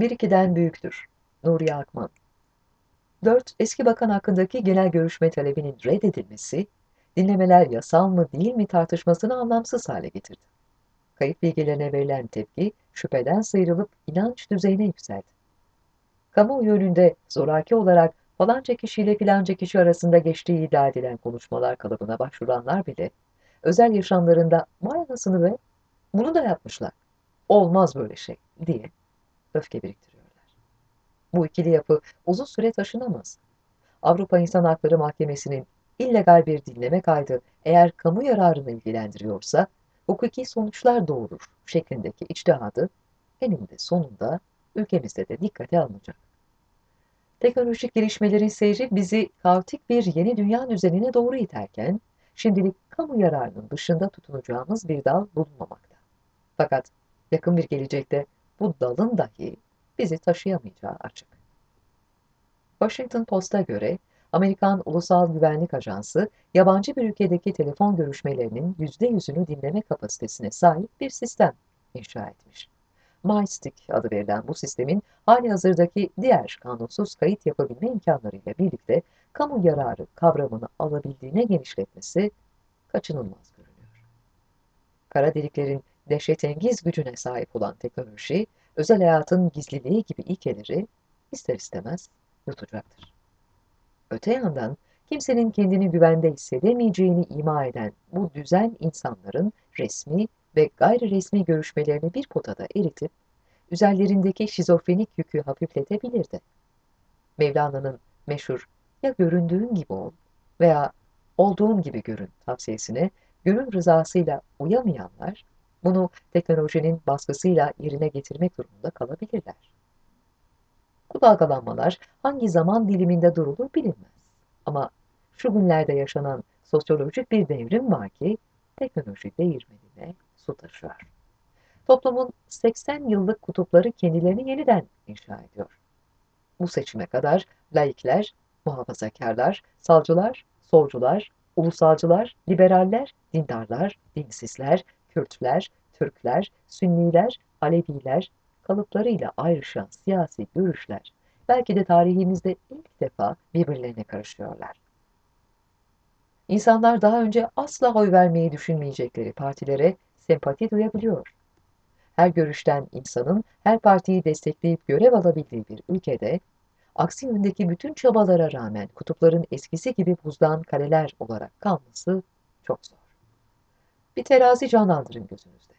bir ikiden büyüktür. Nuriye Akman 4. Eski bakan hakkındaki genel görüşme talebinin reddedilmesi, dinlemeler yasal mı değil mi tartışmasını anlamsız hale getirdi. Kayıp bilgilerine verilen tepki, şüpheden sıyrılıp inanç düzeyine yükseldi. Kamuoyu önünde zoraki olarak falanca kişiyle filanca kişi arasında geçtiği iddia edilen konuşmalar kalıbına başvuranlar bile, özel yaşamlarında vay anasını be, bunu da yapmışlar, olmaz böyle şey diye öfke biriktiriyorlar. Bu ikili yapı uzun süre taşınamaz. Avrupa İnsan Hakları Mahkemesi'nin illegal bir dinleme kaydı eğer kamu yararını ilgilendiriyorsa hukuki sonuçlar doğurur şeklindeki içtihadı eninde sonunda ülkemizde de dikkate alınacak. Teknolojik gelişmelerin seyri bizi kaotik bir yeni dünya düzenine doğru iterken, şimdilik kamu yararının dışında tutunacağımız bir dal bulunmamakta. Fakat yakın bir gelecekte bu dalın dahi bizi taşıyamayacağı açık. Washington Post'a göre Amerikan Ulusal Güvenlik Ajansı, yabancı bir ülkedeki telefon görüşmelerinin %100'ünü dinleme kapasitesine sahip bir sistem inşa etmiş. MyStick adı verilen bu sistemin hali hazırdaki diğer kanunsuz kayıt yapabilme imkanlarıyla birlikte kamu yararı kavramını alabildiğine genişletmesi kaçınılmaz görünüyor. Kara deliklerin dehşetengiz gücüne sahip olan teknoloji, özel hayatın gizliliği gibi ilkeleri ister istemez yutacaktır. Öte yandan kimsenin kendini güvende hissedemeyeceğini ima eden bu düzen insanların resmi ve gayri resmi görüşmelerini bir potada eritip, üzerlerindeki şizofrenik yükü hafifletebilirdi. Mevlana'nın meşhur ya göründüğün gibi ol veya olduğun gibi görün tavsiyesine gönül rızasıyla uyamayanlar, bunu teknolojinin baskısıyla yerine getirmek durumunda kalabilirler. Bu dalgalanmalar hangi zaman diliminde durulur bilinmez. Ama şu günlerde yaşanan sosyolojik bir devrim var ki teknoloji değirmenine su taşıyor. Toplumun 80 yıllık kutupları kendilerini yeniden inşa ediyor. Bu seçime kadar laikler, muhafazakarlar, salcılar, solcular, ulusalcılar, liberaller, dindarlar, dinsizler, Kürtler, Türkler, Sünniler, Aleviler, kalıplarıyla ayrışan siyasi görüşler belki de tarihimizde ilk defa birbirlerine karışıyorlar. İnsanlar daha önce asla oy vermeyi düşünmeyecekleri partilere sempati duyabiliyor. Her görüşten insanın her partiyi destekleyip görev alabildiği bir ülkede, aksi yöndeki bütün çabalara rağmen kutupların eskisi gibi buzdan kaleler olarak kalması çok zor. Bir terazi canlandırın gözünüzde.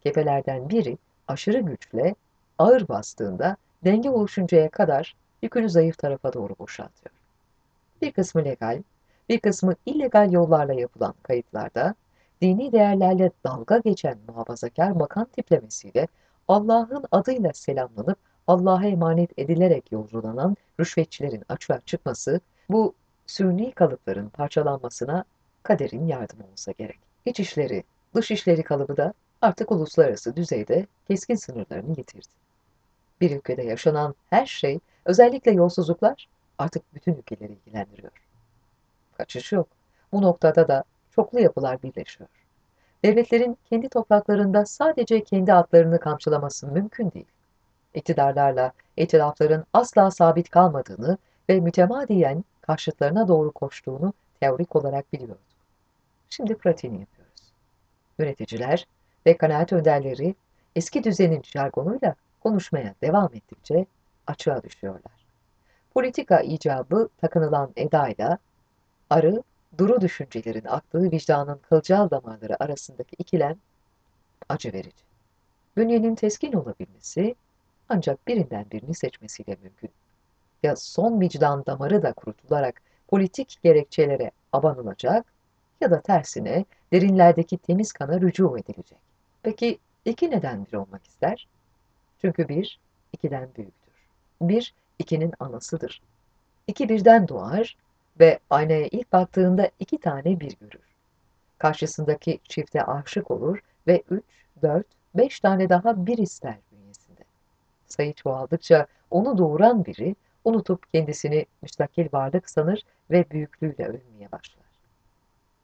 Kepelerden biri aşırı güçle ağır bastığında denge oluşuncaya kadar yükünü zayıf tarafa doğru boşaltıyor. Bir kısmı legal, bir kısmı illegal yollarla yapılan kayıtlarda dini değerlerle dalga geçen muhafazakar bakan tiplemesiyle Allah'ın adıyla selamlanıp Allah'a emanet edilerek yolculanan rüşvetçilerin açığa çıkması bu sünni kalıpların parçalanmasına kaderin yardımı olsa gerek. İç işleri, dış işleri kalıbı da artık uluslararası düzeyde keskin sınırlarını yitirdi. Bir ülkede yaşanan her şey, özellikle yolsuzluklar artık bütün ülkeleri ilgilendiriyor. Kaçış yok. Bu noktada da çoklu yapılar birleşiyor. Devletlerin kendi topraklarında sadece kendi atlarını kamçılaması mümkün değil. İktidarlarla itilafların asla sabit kalmadığını ve mütemadiyen karşıtlarına doğru koştuğunu teorik olarak biliyorduk. Şimdi pratiğini yapıyoruz. Yöneticiler ve kanaat önderleri eski düzenin jargonuyla konuşmaya devam ettikçe açığa düşüyorlar. Politika icabı takınılan edayla arı, duru düşüncelerin aktığı vicdanın kılcal damarları arasındaki ikilem acı verici. Bünyenin teskin olabilmesi ancak birinden birini seçmesiyle mümkün. Ya son vicdan damarı da kurutularak politik gerekçelere abanılacak ya da tersine derinlerdeki temiz kana rücu edilecek. Peki iki neden bir olmak ister? Çünkü bir, ikiden büyüktür. Bir, ikinin anasıdır. İki birden doğar ve aynaya ilk baktığında iki tane bir görür. Karşısındaki çifte aşık olur ve üç, dört, beş tane daha bir ister bünyesinde. Sayı çoğaldıkça onu doğuran biri unutup kendisini müstakil varlık sanır ve büyüklüğüyle övünmeye başlar.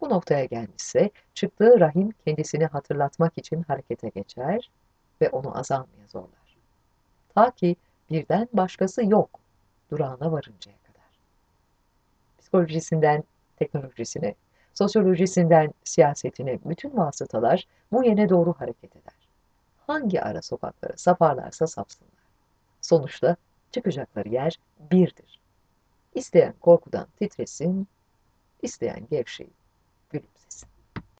Bu noktaya gelmişse çıktığı rahim kendisini hatırlatmak için harekete geçer ve onu azalmaya zorlar. Ta ki birden başkası yok durağına varıncaya kadar. Psikolojisinden teknolojisine, sosyolojisinden siyasetine bütün vasıtalar bu yene doğru hareket eder. Hangi ara sokaklara saparlarsa sapsınlar. Sonuçta çıkacakları yer birdir. İsteyen korkudan titresin, isteyen gevşeyip